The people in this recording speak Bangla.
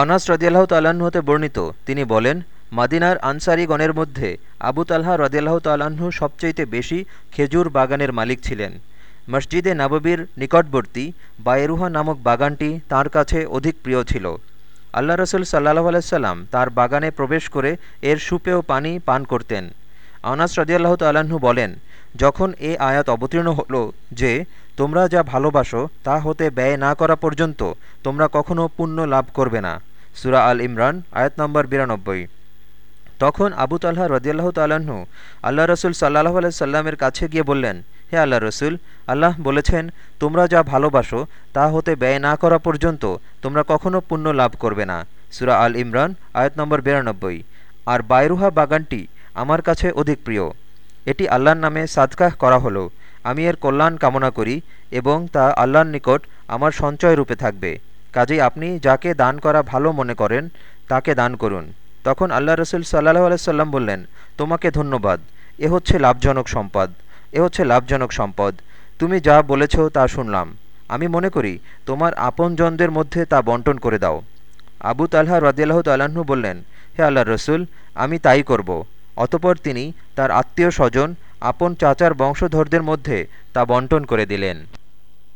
আনাস রদিয়াল্লাহ তাল্লাহ্ন হতে বর্ণিত। তিনি বলেন, মাদিনার আনসারীগণের মধ্যে আবু তালহা রদিয়াল্লাহ তাল্লাহ্ন সবচাইতে বেশি খেজুর বাগানের মালিক ছিলেন। মসজিদে নাববির নিকটবর্তী বায়েরুহা নামক বাগানটি তার কাছে অধিক প্রিয় ছিল। আল্লাহ রসুল সাল্লাহ আলাইসাল্লাম তার বাগানে প্রবেশ করে এর সুপেয় পানি পান করতেন। আনাস রদিয়াল্লাহ তাল্লাহ্ন বলেন, যখন এ আয়াত অবতীর্ণ হল যে তোমরা যা ভালোবাসো, তা হতে ব্যয় না করা পর্যন্ত তোমরা কখনও পুণ্য লাভ করবে না। সুরা আল ইমরান, আয়াত নম্বর বিরানব্বই। তখন আবু তাল্লাহ রদিয়াল্লাহ তাল্লাহ্ন আল্লাহ রসুল সাল্লাহ আলাই সাল্লামের কাছে গিয়ে বললেন, হে আল্লাহ রসুল, আল্লাহ বলেছেন, তোমরা যা ভালোবাসো, তা হতে ব্যয় না করা পর্যন্ত তোমরা কখনও পুণ্য লাভ করবে না। সুরা আল ইমরান, আয়াত নম্বর বিরানব্বই। আর বাইরুহা বাগানটি আমার কাছে অধিক প্রিয়। এটি আল্লাহর নামে সাদকাহ করা হলো। আমি এর কল্যাণ কামনা করি এবং তা আল্লাহর নিকট আমার সঞ্চয় রূপে থাকবে। কাজেই আপনি যাকে দান করা ভালো মনে করেন, তাকে দান করুন। তখন আল্লাহ রসুল সাল্লাহ আলাইসাল্লাম বললেন, তোমাকে ধন্যবাদ। এ হচ্ছে লাভজনক সম্পদ। এ হচ্ছে লাভজনক সম্পদ। তুমি যা বলেছ তা শুনলাম। আমি মনে করি, তোমার আপনজনদের মধ্যে তা বন্টন করে দাও। আবু তালহা রদিয়াল্লাহ তাল্লাহ্ন বললেন, হে আল্লাহ রসুল, আমি তাই করব। অতপর তিনি তার আত্মীয় স্বজন আপন চাচার বংশধরদের মধ্যে তা বন্টন করে দিলেন।